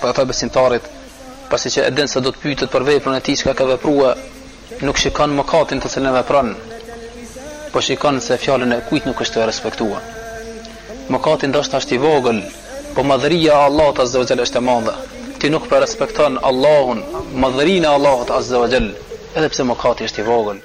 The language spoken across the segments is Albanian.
Por ata besimtarit, pasi që e din se do të pyetet për veprën e tij çka ka vepruar, nuk shikon mëkatin të cilën e vepron, po shikon se fjalën e kujt nuk është tu e respektuar. Mëkati ndoshta është i vogël, po madhëria e Allahut azza wa jall është e madhe. Ti nuk po e respekton Allahun, madhërinë e Allahut azza wa jall, edhe pse mëkati është i vogël.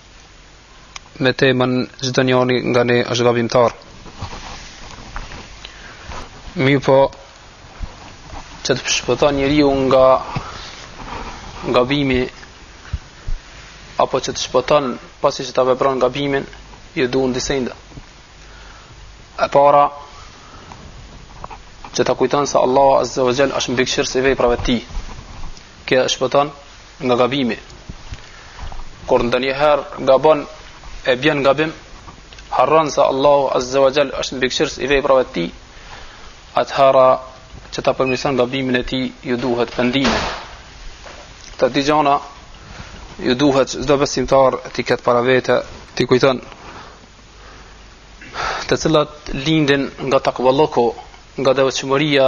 me temën çdo njëri nga ne është gabimtar. Mirëpo që të shpëton njeriu nga gabimi apo që të shpëton pasi që ta vepron gabimin, ju duan dy sende. E para që ta kujton se Allahu Azza wa Jall është mbikëqyrës i veprave të tij. Kjo e shpëton nga gabimi. Kur ndonjëherë gabon e bën gabim, harron se Allahu Azza wa Jall është mbikëqyrës i veprave të tij, atëhera që ta përmirëson gabimin e tij ju duhet pendimi. Këto dy gjana ju duhet çdo besimtar t'i ketë para vete, t'i kujton të cilat lindin nga takvallëku, nga devotshmëria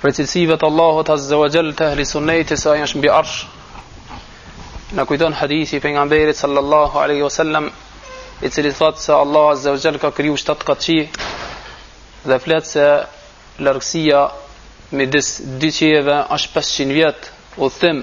Prej cilësive të Allahut Azza wa Jall te ehli sunneti se ai është mbi arsh. Na kujton hadithi i pejgamberit sallallahu alaihi wasallam i cili thotë se Allah Azza wa Jall ka kriju shtatë kat qiej dhe flet se largësia midis dy qiejve është 500 vjet udhëtim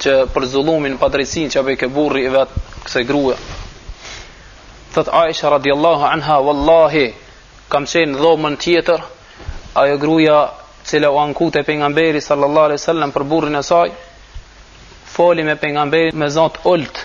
që për zullumin padrejtësinë që i bëjke burri i vet kësaj grue thotë Aisha radiallahu anha wallahi kam qenë n'dhomën tjetër ajo gruja e cila iu ankojke pejgamberit sallallahu alai sallam për burrin e saj foli me pejgamberin me zo t'ult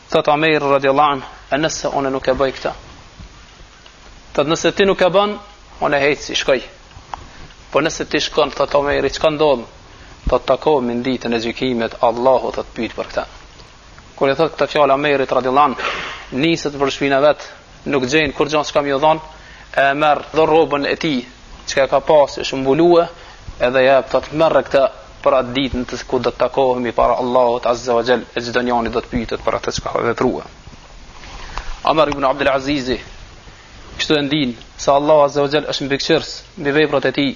Thotë Omeri radiallahu anh, e nëse unë nuk e bëj këtë? Thotë nëse ti nuk e ban, unë e heq e shkoj. Po nëse ti shkon, thotë Omeri, çka ndodh? Thotë takohemi n'ditën e gjykimit, Allahu thotë t'pyt për këta. Kur ia thotë këto fjalë Omerit radiallahu anh, niset për shpinë e vet, nuk gjen kurrgjo çka me ju dhon, e merr dhe rrobën e tij, çka ka pas e është mbulue, edhe ja thotë merre këtë për atë ditën ku do të takohemi para Allahut Azza wa Jall, e çdonjani do të pyetet për atë çka ka veprue. Omer ibn Abdul Aziz kështu e ndin se Allahu Azza wa Jall është mbikëqyrës mbi veprat e tij,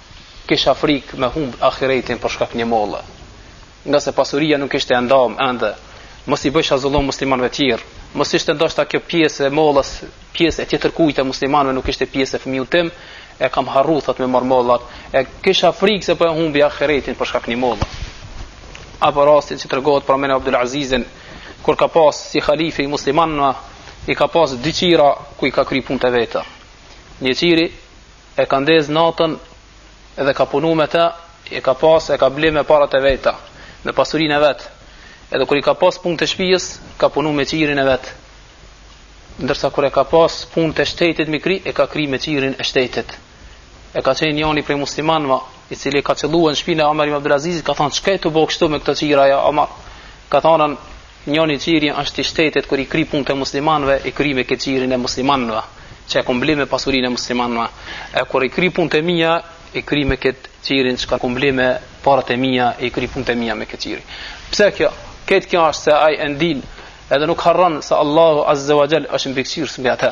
kisha frikë me humb ahiretin për shkak një molle. Ngase pasuria nuk ishte e ndamë ende, mos i bëjsha zullum muslimanëve tjerë. Mos ishte ndoshta kjo pjesë e mollës, pjesë e tjetërkujt e muslimanëve nuk ishte pjesë e fëmiut tim, e kam harru thotë me marr mollat, e kisha frikë se po e humbi ahiretin për shkak një molle. Apo rastin që tregohet për Omer Abdul Azizin, kur ka pas si halif i muslimanëve, i ka pas dy qira ku i ka kry punët e veta. Një qiri E ka ndez natën dhe ka punu me të, e ka pas, e ka ble me parat e veta, me pasurin e vet, edhe kur i ka pas punët e shpijës, ka punu me qirin e vet, ndërsa kur e ka pas punët e shtetit me i kry, e ka kry me qirin e shtetit. E ka qenë njani prej muslimanva, i cili ka qëllu në shpinë e Omer ibn Abdulazizit, ka thonë, çka je tu bo kështu me këto qira, ja, Omer, ka thonë, Njoni qiri është i shtetit kur i kry punët e muslimanëve i kry me këtë qirin e muslimanëve që e kom ble me pasurinë e muslimanëve e kur i kry punët e mia i kry me këtë qirin çka kom ble me paret e mia i kry punët e mia me këtë qiri pse kjo këtë kjo është se ai e ndin edhe nuk harron se Allahu azza wa jall është mbikëqyrës mbi atë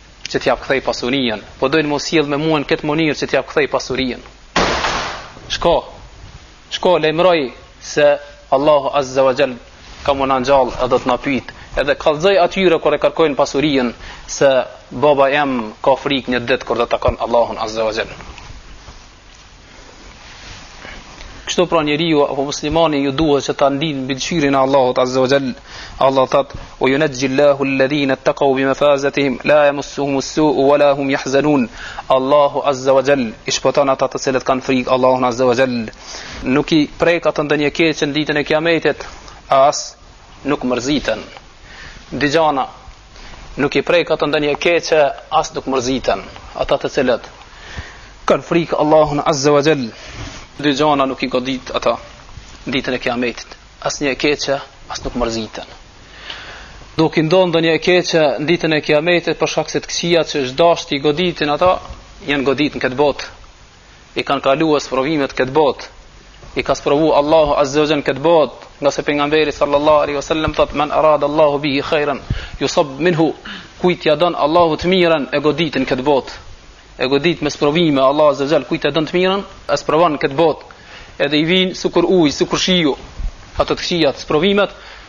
që t'jau kthej pasurinë po dojnë me u sjell me mua në këtë mënyrë që t'jau kthej pasurinë shko shko lajmëroj se Allahu azza wa jall ka me na ngjall edhe do të na pyet edhe kallzoj atyre kur e kërkojnë pasurinë se baba jem ka frikë një ditë kur do të takon Allahun azza wa jall Kështu pra njeriu apo muslimani ju duhet që ta ndin mbikëqyrjen e Allahut Azza wa Jall. Allah thot: "Wa yunajjillahu alladhina taqaw bi mafazatihim la yamassuhum as-su'u wa la hum yahzanun." Allahu Azza wa Jall i shpëton ata të cilët kanë frikë Allahun Azza wa Jall. Nuk i prek ata ndonjë e keqe në ditën e Kiametit, as nuk mërziten. Dy gjana Nuk i prek ato ndonjë e keqe, as nuk mërziten ata të cilët kanë frikë Allahun Azza wa Jall. Dy gjana nuk i godit ata ditën e Kiametit, as një e keqe, as nuk mërziten. Nuk i ndodh ndonjë e keqe në ditën e Kiametit për shkak se të këqijat që është dashur t'i goditin ata, janë godit në këtë botë. i kanë kaluar sprovimet në këtë botë i ka sprovu Allahu azza wajal në këtë botë ngase pejgamberi sallallahu alaihi wasallam thot man arad Allahu bihi khairan yusab minhu kujt ja don Allahu të mirën e godit në këtë botë e godit me sprovime Allahu azza wajal kujt ja don të mirën e sprovon në këtë botë edhe i vin sikur ujë sikur shiu ato të këqijat sprovimet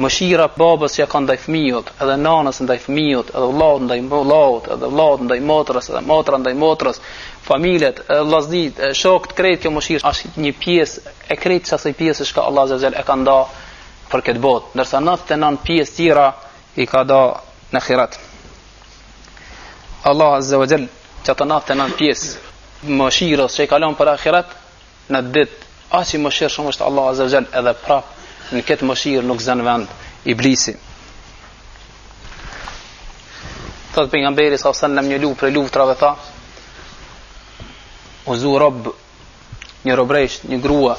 Mëshira e babës që ka ndaj fëmijët, edhe nanës ndaj fëmijët, edhe vllaut ndaj vllaut, edhe vllaut ndaj motrës, edhe motra ndaj motrës, familjet, vllaznit, shokët, krejt kjo mëshirë është një pjesë e krejt asaj pjesë që Allahu azza wa jall e ka nda për këtë botë, ndërsa 99 pjesë tjera i ka nda në ahiret. Allahu azza wa jall qato 99 pjesë t'mëshirës që i ka lon për ahiret, at ditë, aq i mëshirshëm është Allahu Azza wa Jall edhe prap në këtë mëshirë nuk zën vend iblisi. Thot pejgamberi salallahu alejhi ve selem një luftë prej luftrave tha u zu rob një robreshë një grua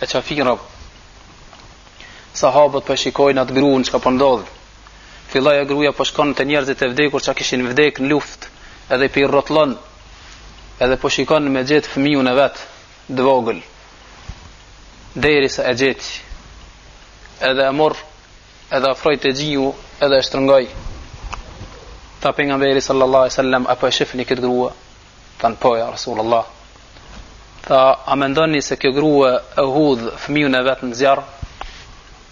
e qafirave sahabët po e shikojnë atë gruan çka po ndodh Filloi ajo gruaja po shkon te njerëzit e vdekur që kishin vdek në luftë, edhe po i rrotullon, edhe po shikon me gjet fëmijën e vet, të vogël. Derisa e gjet. Edhe e morr, edhe e afroi te gjiu, edhe e shtrëngoi. Tha pejgamberi sallallahu alaihi wasallam a po e shifni këtë grua? Than po ja Rasulullah. Tha, a mendoni se kjo grua e hudh fëmijën e vet në zjarr?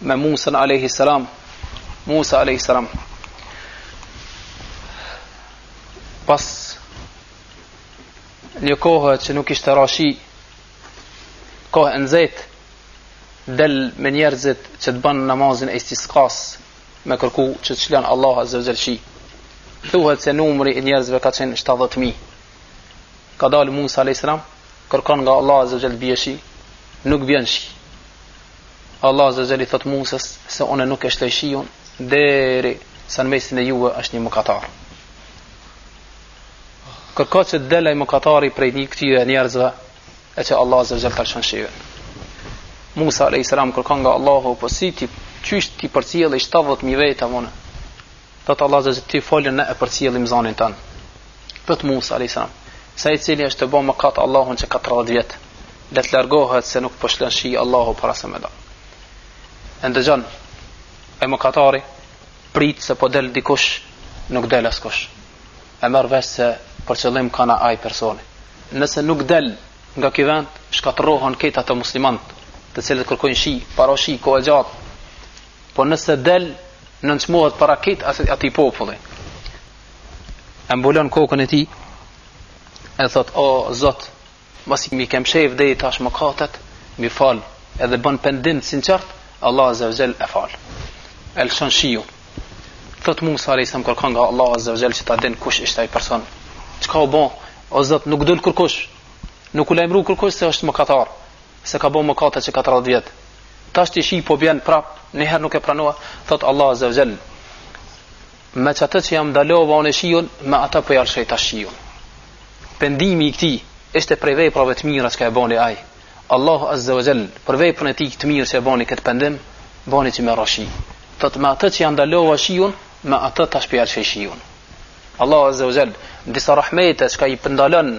me Musan alayhi salam Musa alayhi salam pas një kohë që nuk kishte ra shi kohë e nxehtë del me njerëzit që të bën namazin e istisqas me kërku që të lshon Allahu azza wa jall shi thuhet se numri i njerëzve ka qenë 70000 ka dal Musa alayhi salam kërkon nga Allahu azza wa jall bie shi nuk bjen shi Allah azza jall i thot Musës se unë nuk e lshoj shiun derisa në mesin e juve është një mëkatar. Kërkon që të del aj mëkatari prej këtyre njerëzve e që Allah azza jall ta lshon shiun. Musa alayhis salam kërkon nga Allahu po si t'i qysh t'i përcjelli 70000 vetave zonin. Thot Allah Azza Jall ti fol e ne e përcjellim zonin tënd. Thot Musa alayhis salam, se ai i cili është tu bo mëkat Allahun që 40 vjet, le të largohet se nuk po lshon shi Allahu para se më dal. E ndëgjon ai mëkatari prit se po del dikush, nuk del askush. E merr vesh se për qëllim kanë at personi. Nëse nuk del nga ky vend, shkatërrohen këta muslimanët, të cilët kërkojnë shi, pa ra shi kohë gjatë, Po nëse del nënçmohet para krejt atij populli. E mbulon kokën e tij. E thot o Zot, masi m'i ke mshef deri tash mëkatet, m'i fal edhe bën pendim të sinqert, Allah azza wa jall e fal. E lshon shiun. Thot Musa alayhis salam kërkon nga Allah azza wa jall që ta din kush ishte ai person. Çka u bë? O Zot, nuk dul kërkush. Nuk u lajmëru kërkush se është mëkatar, se ka bën mëkate që 40 vjet. Tashti shi po bjen prap, një herë nuk e pranua, thot Allahu Azza wa Jall. Me qatë që jau ndalova unë shiun, me ata po jau lshoj tash shiun. Pendimi i këtij ishte prej veprave të mira që e bëni ai. Allahu Azza wa Jall, për veprën e tij të mirë që e bëni këtë pendim, bëni që me ra shi. Thot me ata që jau ndalova shiun, me ata tash po jau lshoj shiun. Allahu Azza wa Jall, disa rahmete që i po ndalon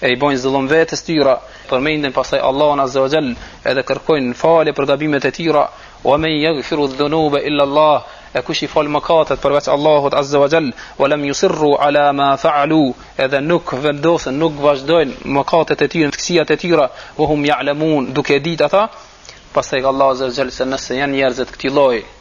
e i bojnë zullum vetes tyra përmendin pastaj Allahun azza wa jall edhe kërkojnë falje për gabimet e tyra wa men yaghfiru dhunuba illa Allah e kush i fal mëkatet përveç Allahut azza wa jall wa lam yusirru ala ma fa'alu edhe nuk vendosen nuk vazhdojnë mëkatet e tyre të këqijat e tyra wa hum ya'lamun duke e ditë ata pastaj Allahu azza wa jall se nëse janë njerëzit këtij lloji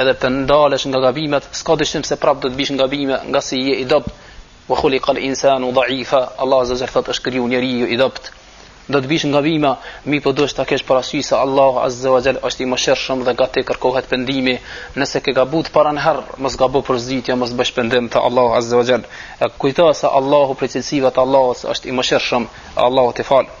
edhe të ndalesh nga gabimet, s'ka dyshim se prap do të bish në gabime, ngase je i dobt. Wa khuliqa al-insanu dha'ifa. Allah azza wa jalla thot është kriju njeriu i dobt. Do të bish në gabime, mirëpo duhet ta kesh parasysh se Allah azza wa jalla është i mëshirshëm dhe nga ti kërkohet pendimi. Nëse ke gabuar të parën herë, mos gabo për së dyti e mos bësh pendim te Allah azza wa jalla. Kujto se Allahu prej cilësive të Allahut është i mëshirshëm, Allahu të falë.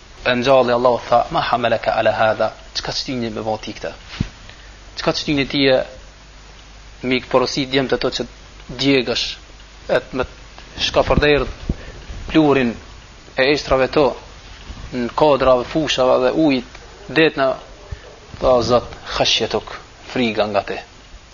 E ngjalli Allahu tha, Ma hamalaka ala hadha, çka të shtyni me bo ti këtë? Çka të shtyni ti e me i porosit djemtë e tu që djegësh, e të shkapërderdh pluhurin e eshtrave tu në kodra dhe fushave dhe ujit detna tha zot khashjetuk friga nga ti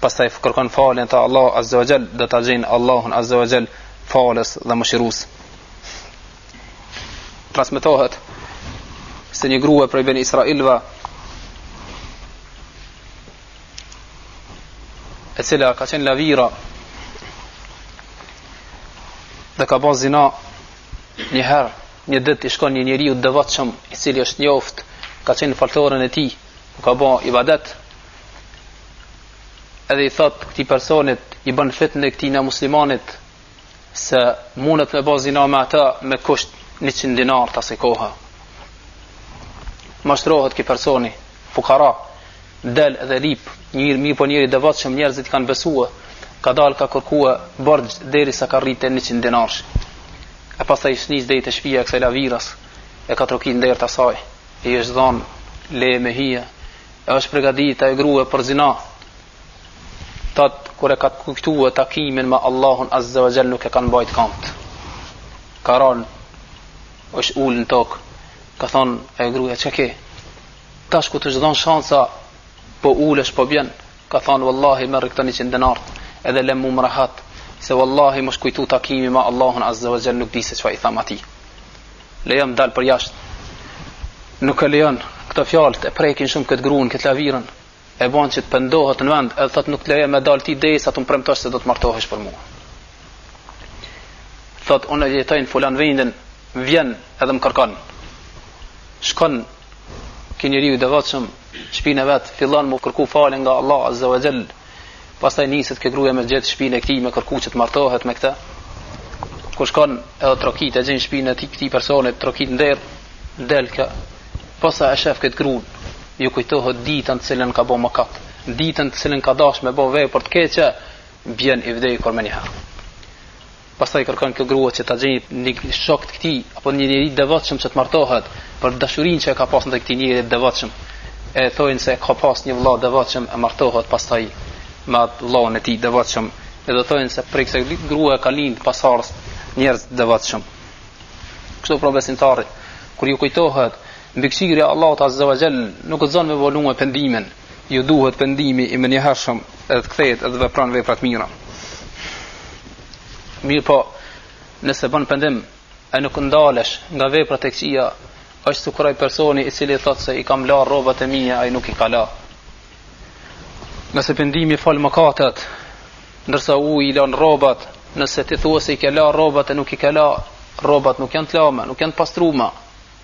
pastaj kërkon faljen te Allahu azza wa jall do ta gjejnë Allahun azza wa jall falës dhe mëshirues transmetohet se një grua prej beni Israilve e cila ka qenë lavira dhe ka bërë zina një herë një ditë i shkon një njeriu të devotshëm i cili është i njoft ka qenë në faltoren e tij ku ka bërë ibadet edhe i thot këti personit i bën fitnen këti muslimanit se mundet me bo zina me ata me kusht njëqind dinar të asaj kohe mashtrohet ky personi fukara del edhe lip mirëpo njeri i devotshëm njerëzit i kanë besua ka dal ka kërkua borxh derisa ka arritë njëqind dinar e pastaj është nis drejt te shpia e kësaj laviras e ka trokit në derë të asaj i është dhanë leje me hi e është pregadit ajo grue për zina, thot, kur e ka kujtue takimin me Allahun Azze wa Gjell nuk e kanë mbajt kamët. Ka ranë, është ul në tokë, ka thanë ajo grue, çka ke? Tash ku t'është dhan shansa, po ulesh po bjen, ka thanë, vallahi, merri këta njëqind denart, edhe lem mu rahat, se vallahi m'është kujtu takimi me Allahun Azze wa Gjell nuk di se çfar i tham atij. lejon me dal për jashtë. Nuk e lejon këto fjalët e prekin shumë këtë gruan, këtë lavirën. E bën që të pendohet në vend, edhe thotë nuk të lejon me dalë ti derisa të më premtosh se do të martohesh për mua. Thotë unë jetoj në fulan vendin, vjen edhe më kërkon. Shkon ky njeriu i devotshëm, shpinë e vet fillon me kërku falje nga Allah azza wa jall. Pastaj niset kjo gruaja me gjet shpinë e këtij me kërku që të martohet me këtë. Kur shkon edhe trokit e gjen shpinë e këtij personi trokit në derë del ky. Posa e shef këtë grun, ju kujtohet ditën të cilën ka bë mëkat, ditën të cilën ka dashur me bë vepër të keqe, bjen i vdekur menjëherë. Pastaj kërkon kjo grua që ta gjejë një shok të këtij apo një njeri të devotshëm që të martohet për dashurinë që e ka pas ndaj këtij njeri të devotshëm. E thonë se ka pas një vëlla të devotshëm e martohet pastaj me atë vëllaun e tij të devotshëm. E do thonë se prej kësaj grua ka lind pasardhës njerëz të devotshëm. Kështu pra besimtarit, kur ju kujtohet mbikëqyrja e Allahut Azza wa Jall, nuk guxon me vonu pendimin, ju duhet pendimi i menjëhershëm edhe të kthehet edhe vepron vepra të mira. Mirëpo, nëse bën pendim e nuk ndalesh nga veprat e këqija, është sikur ai personi i cili thotë se i kam larë rrobat e mia, ai nuk i ka la. Nëse pendimi fal mëkatet, ndërsa uji lan rrobat, nëse ti thua se i ke la rrobat e nuk i ke la, rrobat nuk janë të lame, nuk janë të pastruma.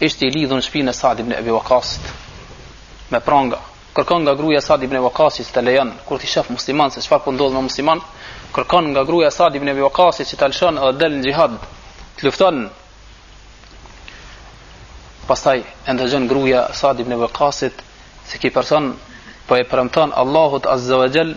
ishte i lidhur në shpinën e Sa'd ibn Abi Waqasit me pranga. Kërkon nga gruaja e Sa'd ibn Abi Waqasit ta lejon kur t'i shef muslimanët se çfarë po ndodh me muslimanët, kërkon nga gruaja e Sa'd ibn Abi Waqasit që ta lëshon edhe del në xhihad, të lufton. Pastaj e ndëgjon gruaja e Sa'd ibn Abi Waqasit se ky person po i premton Allahut Azza wa Jall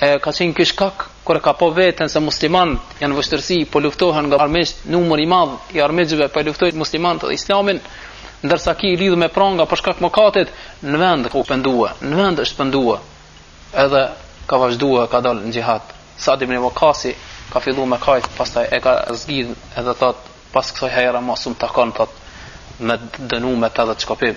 E ka qenë ky shkak kur e ka pa veten se muslimanët janë në vështirësi, po luftohen nga armiqtë, numër i madh i armiqve po e luftojnë muslimanët dhe Islamin, ndërsa ky i lidhur me pranga për shkak të mëkatit, në vend u pendu, në vend është pendu, edhe ka vazhduar ka dalë në xhihad. Sa'd ibn Waqqasi ka filluar me kajt, pastaj e ka zgjidh edhe thot, pas kësaj here më s'um takon thot me dënu me 80 shkopinj.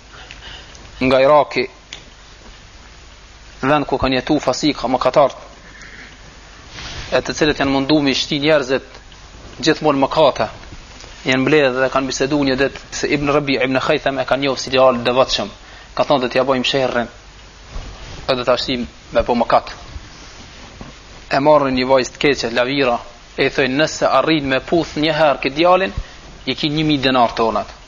nga Iraki, vend ku kanë jetu fasikët mëkatarët, të cilët janë mundu me i shti njerëzit gjithmonë n'mëkate, janë mbledhë dhe kanë bisedu një dit se Ibn Rabi, Ibn Khajthem e kanë njofë si djalë të devotshëm, kanë thonë do t'ja bojmë sherrin, edhe ta shtim me bo mëkat. E marrin një vajzë të keqe, lavire, i thojnë nëse arrin me puth njëherë këtë djalin, i ki njëmijë dinarë tonat.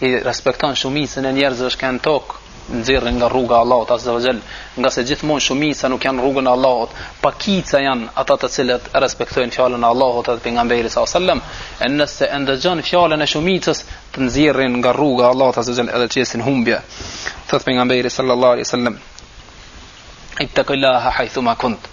i respekton shumicën e njerëzve që kanë tokë, të nxjerrin nga rruga e Allahut azza wa jall, nga se gjithmonë shumica nuk janë rrugën e Allahut, pakica janë ata të cilët respektojnë fjalën e Allahut dhe pejgamberit sallallahu alajhi wasallam, e nëse e ndëgjon fjalën e shumicës, të nxjerrin nga rruga e Allahut azza wa jall edhe të qesin humbje. Thot pejgamberi sallallahu alajhi wasallam: "Ittaqillaha haythuma kunt."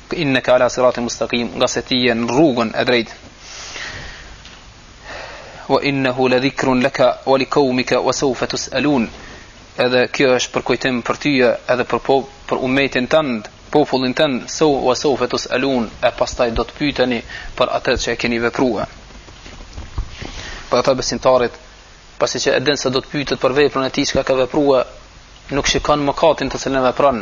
Inne ka ala siratin mustakim, nga se ti je në rrugën e drejtë. Wa innehu le dhikrun leka, wa li kaumika, wa sofe tus elun. Edhe kjo është përkujtim për ty, edhe për, po, për umetin tënd, popullin tënd, so, wa sofe tus elun, e pastaj do të pyteni për atë që e keni veprua. Pra ta besimtari, pasi që e din se do të pyetet për veprën e tij që ka vepruar, nuk shikon mëkatin të cilën e vepron,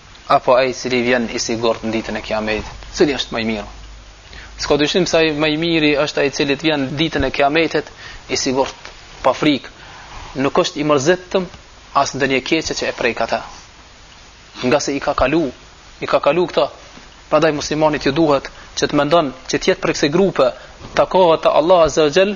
Apo ai i cili vjen i sigurt në ditën e Kiametit, cili është më i mirë? S'ka dyshim se ai më i miri është ai i cili do të vjen ditën e Kiametit i sigurt, pa frikë, nuk është i mërzitëm as ndonjë keqe që e prek ata. Nga se i ka kalu, i ka kalu këta. Prandaj muslimanit ju duhet që të mendon që të jetë prej kësaj grupe, takohet te Allahu Azza wa Jall,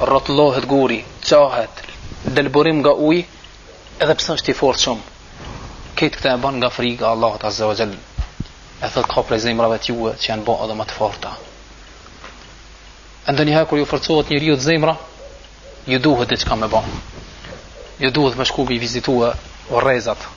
rrotullohet guri, çahet, del burim nga uji, edhe pse është i fortë shumë. Këtë këtë e ban nga frika Allahut Azze ue Xhel. E thot ka prej zemrave t'juve që janë bo edhe më të forta. E ndonjëherë kur ju forcohet njeriut zemra, ju duhet diçka me bo. Ju duhet me shku me i vizitua vorrezat.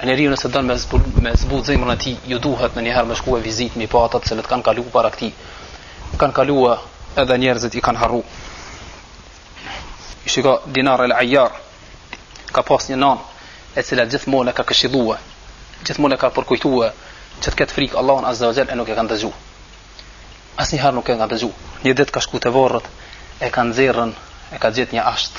E njeriu nëse don me zbut, me zbut zemrën e tij, ju duhet ndonjëherë me shku në vizitë me pa ata të cilët kanë kaluar para këtij. Kanë kaluar edhe njerëzit i kanë harru. I shiko Dinar el Ajar ka pas një nan e cila gjithmonë e ka këshilluar, gjithmonë e ka përkujtuar që të ketë frikë Allahun Azza wa Jall e nuk e ka ndëgju. Asnjëherë nuk e ka ndëgju. Një ditë ka shku te varrët, e ka nxjerrë, e ka gjetë një asht.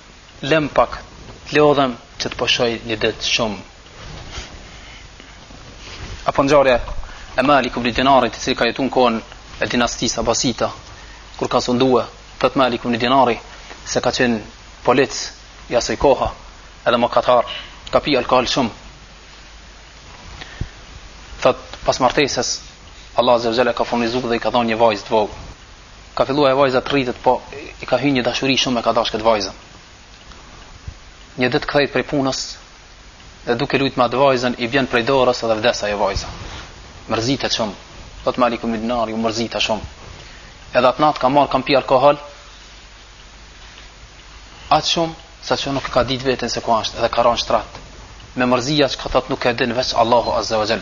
Lëm pak të lodhem që të pushoj një ditë shumë. Apo ngjarja e Malik ibn Dinarit, i cili ka jetuar në kohën e dinastisë Abasite, kur ka sunduar, thot Malik ibn Dinari se ka qenë polic i asaj kohe, edhe mëkatar, ka pi alkohol shumë. Thot pas martesës, Allah azza wa jalla ka furnizuar dhe i ka dhënë një vajzë të vogël. Ka fillu ajo vajza të rritet po i ka hy një dashuri shumë e ka dashë këtë vajzën. Një ditë kthehet prej punës dhe duke lujt me atë vajzën i bjen prej dorës edhe vdes ajo vajza. Mërzitet shumë. Thot Malik ibn Dinari, u mërzita shumë. Edhe atë natë kam marrë kam pi alkohol, aq shumë, sa që nuk ka ditë vetën se ku ashtë edhe ka ra në shtrat. Me mërzinë që ka thot nuk e din veç Allahu Azze wa Xhel.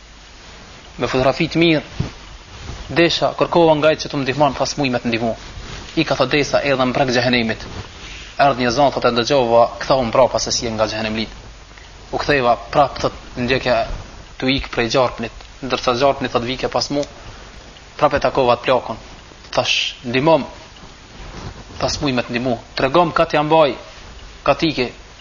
me fytyrë të mirë, desha, kërkova nga ai që të më ndihmon, pa s'muj me të ndihmu. Ika thotë derisa erdha në breg të xhehenemit. Erdh një zo, thotë e ndëgjova, kthehu mbrapa se s'je nga xhehenemlitë. U ktheva, prapë thotë ndjekja tu ikë prej gjarpnit, ndërsa gjarpni thotë vike pas mu, prapë e takova atë plakun. Thash, ndihmom, pa s'muj me të ndihmu, tregom ka t'ja mbaj, ka të iki,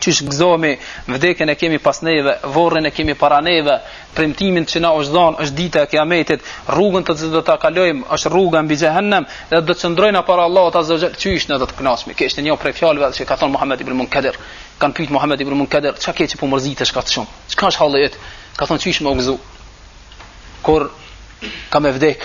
qysh gëzohemi, vdekjen e kemi pas neve, vorrin e kemi para neve, premtimin që na është dhënë është dita e Kiametit, rrugën të cilën do ta kalojmë është rruga mbi xhehenem dhe do të qëndrojmë para Allahut azza wa xhal qysh na do të kënaqemi. Kjo ishte një prej fjalëve që ka thënë Muhamedi ibn Munkadir, kanë pyet Muhamedi ibn Munkadir, çka ke që po mërzitesh kaq shumë? Çka është halli yt? Ka thënë qysh me u gëzu. Kur kam me vdek,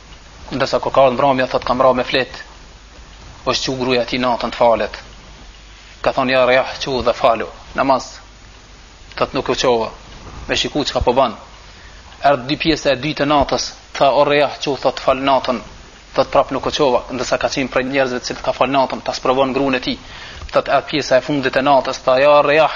ndërsa kur ka ardhur mbrëmja thot kam ra me flet është çu gruaja e tij natën të falet ka thon ja Rijah çu dhe falu namaz thot nuk u çova me shiku çka po bën erdh pjesa e dytë e natës tha o Rijah çu thot fal natën thot prap nuk u çova ndërsa ka qenë prej njerëzve të cilët ka fal natën ta sprovon gruan e tij thot erdh pjesa e fundit e natës tha ja Rijah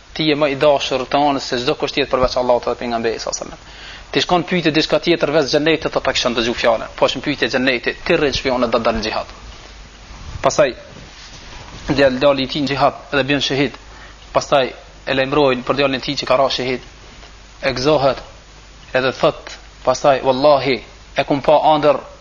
Ti je ma i dashur te unë se çdokush tjetër përveç Allahut dhe pejgamberit sallallahu alaihi wasallam. T'ish kon pyetje diçka tjetër veç xhenetit do ta kisha ndëgju fjalën, po është në pyetje xheneti, ti rri shpi unë do dal në xhihad. Pastaj del djali i tij në xhihad dhe bie shehid. Pastaj e lajmërojnë për djalin e tij që ka ra shehid. E gëzohet edhe thot pastaj wallahi e kam pa ëndër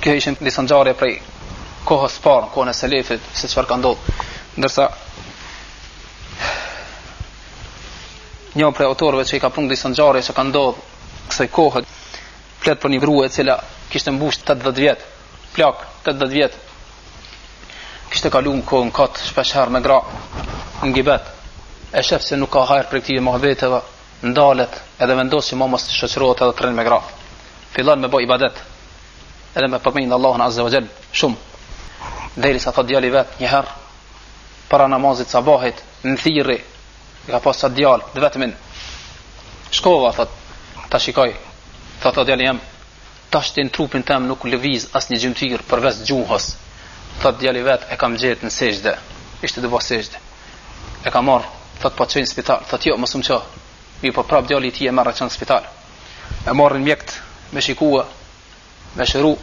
Këto ishin disa ngjarje prej kohës së parë, kohën e selefit, se çfarë ka ndodhur. Ndërsa një prej autorëve që i ka pru disa ngjarje që ka ndodhur kësaj kohe, flet për një grua e cila kishte mbush 80 vjet, plak 80 vjet. Kishte kaluar kohën kot shpesh herë me gra në gibet. E shef se nuk ka hajr prej këtyre muhabeteve, ndalet edhe vendos që ma mos të shoqërohet edhe të rrin me gra. Fillon me bo ibadet. Edhe me përmend Allahun Azza wa Jall shumë. Derisa thot djali vet një herë para namazit sabahit më thirri e ka pas at djalë të vetmin. Shkova thot ta shikoj. Thot djali jem Tashti në trupin tem nuk lëviz asnjë gjymtyrë përveç gjuhës. Thotë djali vet e kam gjet në sexhde. Ishte duke ba sexhde. E kam marr, thotë po të çoj në spital. Thotë jo, mos më ço. Mirëpo prap djali i tij e merr e çon në spital. E marrin mjekët me shikue, me shëru.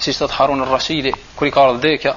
Siç thotë Harun Rashidi, kur i ka ardhë vdekja,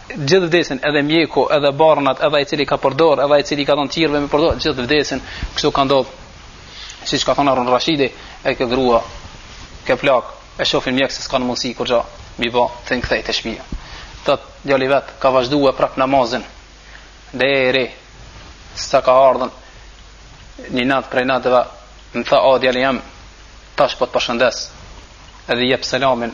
gjithë vdesin edhe mjeku edhe barnat edhe ai cili ka përdor edhe ai cili ka dhënë tirve me përdor gjithë vdesin kështu ka ndodh siç ka thënë Harun Rashidi e kjo grua kjo plakë e shofin mjek se s'kanë mundësi kurgjo me i bo tentojnë e kthejnë te shpia te djali vet ka vazhdu e prap namazin dhe deri sa ka ardhur një natë prej natëve më tha o djali jem tash po të përshëndes edhe jap selamin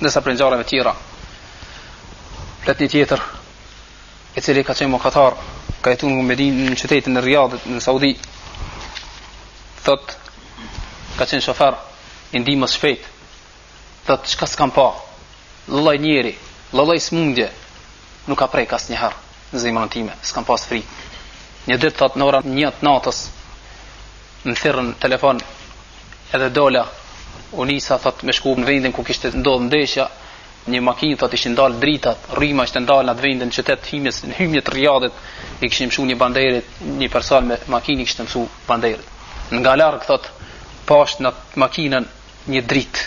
Ndërsa prej ngjarjeve tjera, flet një tjetër, i cili ka qenë mëkatar, ka jetu në Medin, në qytetin e Rjadit, në Saudi, thot, ka qenë shofer, i ndihmës shpejt, thot, çka s'kam pa, llojlloj njeri, llojlloj smundje, nuk ka prek asnjëher, në zemrën time, s'kam pas frikë. Një dit, thot, në orën një t'natës, Më thirrën n'telefon edhe dola u nisa thot me shku në vendin ku kishte ndodhur ndeshja një makinë thot ishin ndalë dritat rryma ishte ndalë në atë vend në qytet hymjes në hymje të Rijadit i kishin mshu një banderës një person me makinë i kishte mshu banderës nga larg thot pash në at makinën një drit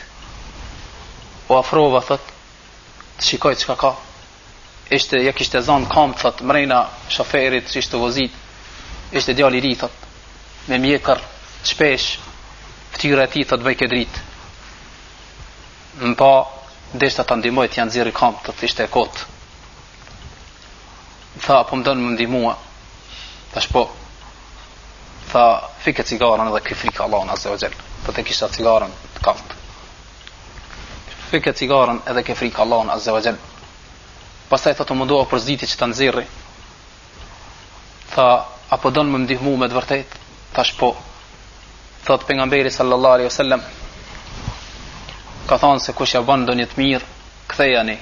u afrova thot të shikoj çka ka ishte ja kishte zon kambt thot mrena shoferit që ishte duke vozit ishte djali i ri thot me mjekër shpesh ftyra e tij thot bojke drit më pa deshta ta ndihmoj t'ia nxirri kambt thot ishte e kot tha po më don më ndihmua tash po tha fike cigaren edhe ke frikë Allahun azza wa jall po thot e kisha cigaren te kambt Fike cigaren edhe ke frikë Allahun Azze wa Gjell. Pastaj thot u mundova përsëri që ta nxirri. Tha, a po don më ndihmu me të vërtet? Thash po. Thot Pejgamberi sallallahu alejhi we sellem. Ka thonë se kush jua ban ndonjë të mirë, kthejani.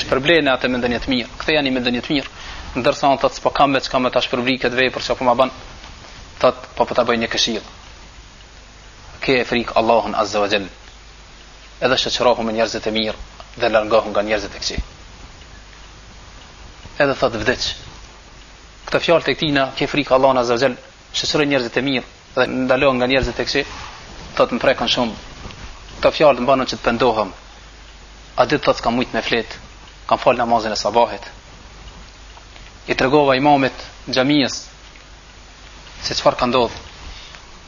Shpërblejeni atë me ndonjë të mirë, kthejani me ndonjë të mirë. Ndërsa unë thot, s'po kam me çka me ta shpërbly këtë vepër që po ma banë. Thot, po po ta bëj një këshillë. kije frikë Allahun azza wa jall. Edhe shoqërohu me njerëzit e mirë dhe largohu nga njerëzit e këqij. Edhe thot vdiq. Këto fjalë të tina, ke frikë Allahun azza wa jall, shoqëro njerëzit e mirë dhe ndalohu nga njerëzit e këqij. Thot më prekën shumë. Këto fjalë m'banë që të pendohem. At ditë thot s'kam mujt me flet. Kam fal namazin e sabahit. I tregova imamit xhamisë se çfarë ka ndodhur.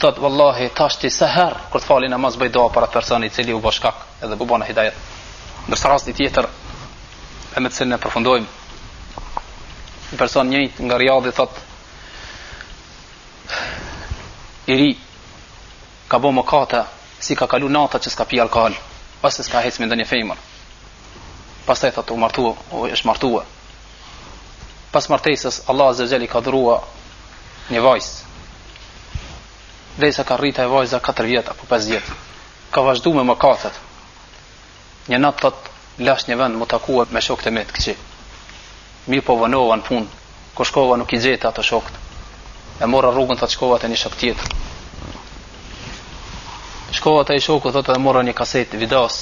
Thotë, Wallahi, tashti sa herë kur të fali namaz boj dua për atë person i cili u bë shkak edhe u bona hidajet. Ndërsa rasti tjetër e me të cilën e përfundojmë një person njëjtë nga Riadhi thotë i ri ka bo mëkate s'i ka kalu nata që s'ka pi alkohol ose s'ka hec me ndonjë femër pastaj thotë u martua u ish martua pas martesës Allahu Azza we Xhel i ka dhurua një vajzë derisa u ka rrit vajza 4 vjet apo 5 vjet ka vazhdu me mëkatet një natë thotë lash një vend m'u takua me shokët e mi t'këqij mirëpo u vonova në punë kur shkova nuk i gjeta ata shokët e mora rrugën thotë shkova te një shok tjetër shkova te ai shoku thotë e mora një kasetë videos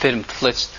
film të flliqt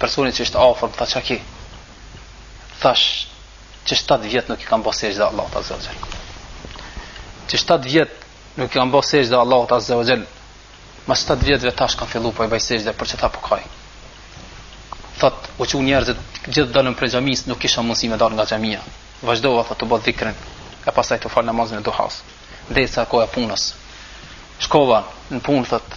Personi që ishte afër, më tha çka ke? Thash që 7 vjet nuk i kam bërë sejdë Allahut azza wa jall. Që 7 vjet nuk i kam bërë sejdë Allahut azza wa jall. Ma 7 vjetëve tash kam fillu po i bëj sejdë për çfarë po kaj. Thot, u çun njerëzit gjithë dolën prej xhamisë, nuk kisha mundësi me dal nga xhamia. Vazdova thot të bëj dhikrin e pastaj të fal namazin e duhas. Derisa koha e punës. Shkova në punë thot,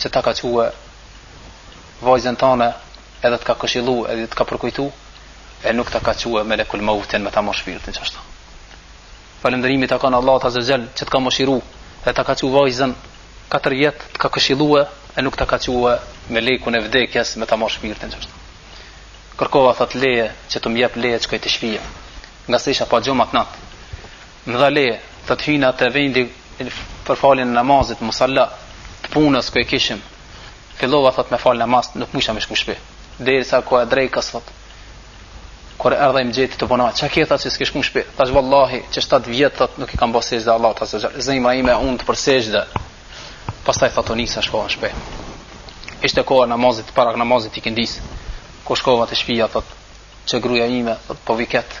që ta ka çue vajzën tane, edhe të ka këshillu edhe të ka përkujtu e nuk ta ka çue melekul meutin me ta marr shpirtin qashtu falënderimi i takon Allahut azza we xhel që të ka mëshiru dhe ta ka çue vajzën 4 vjet të ka këshillu e nuk ta ka çue melekun e vdekjes me ta marr shpirtin qashtu kërkova thot leje që të më jep leje t'shkoj te shpia ngase isha pa gjumë at natë Më dha leje, thot hyna te vendi për faljen e namazit, musalla, të punës ku e kishim. Fillova thot me fal namaz, nuk mujsha me shku shpi. Derisa koha e drekës thot. Kur erdh ai m'gjeti te puna, çka ke thot se s'ke shku shpi? Thash vallahi, që 7 vjet thot nuk i kam bërë sejdë Allahut azza wa jall. Zemra ime e unt për sejdë. Pastaj thot u nisa shkova në shpi. Ishte koha namazit, para namazit ikindis. Kur shkova te shtëpia thot, që gruaja ime thot po piskat.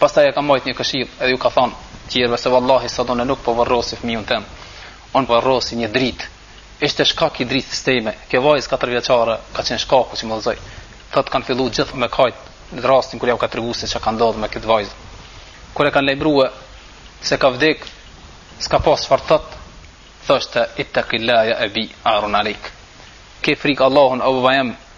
Pastaj e ka mbajt një këshillë dhe ju ka thënë tjerëve se vallahi sot unë nuk po vorrosi fëmijën tim. Unë po vorrosi një dritë. Ishte shkak i dritës time. Kjo vajzë katër vjeçare ka qenë shkaku që më udhëzoi. Thotë kanë filluar gjithë me kajt në rastin kur jau ka treguar se çka ka ndodhur me këtë vajzë. Kur e kanë lajmëruar se ka vdek, s'ka pas çfarë thot, thoshte ittaqilla ya abi arun alik. Ke frik Allahun o baba jem,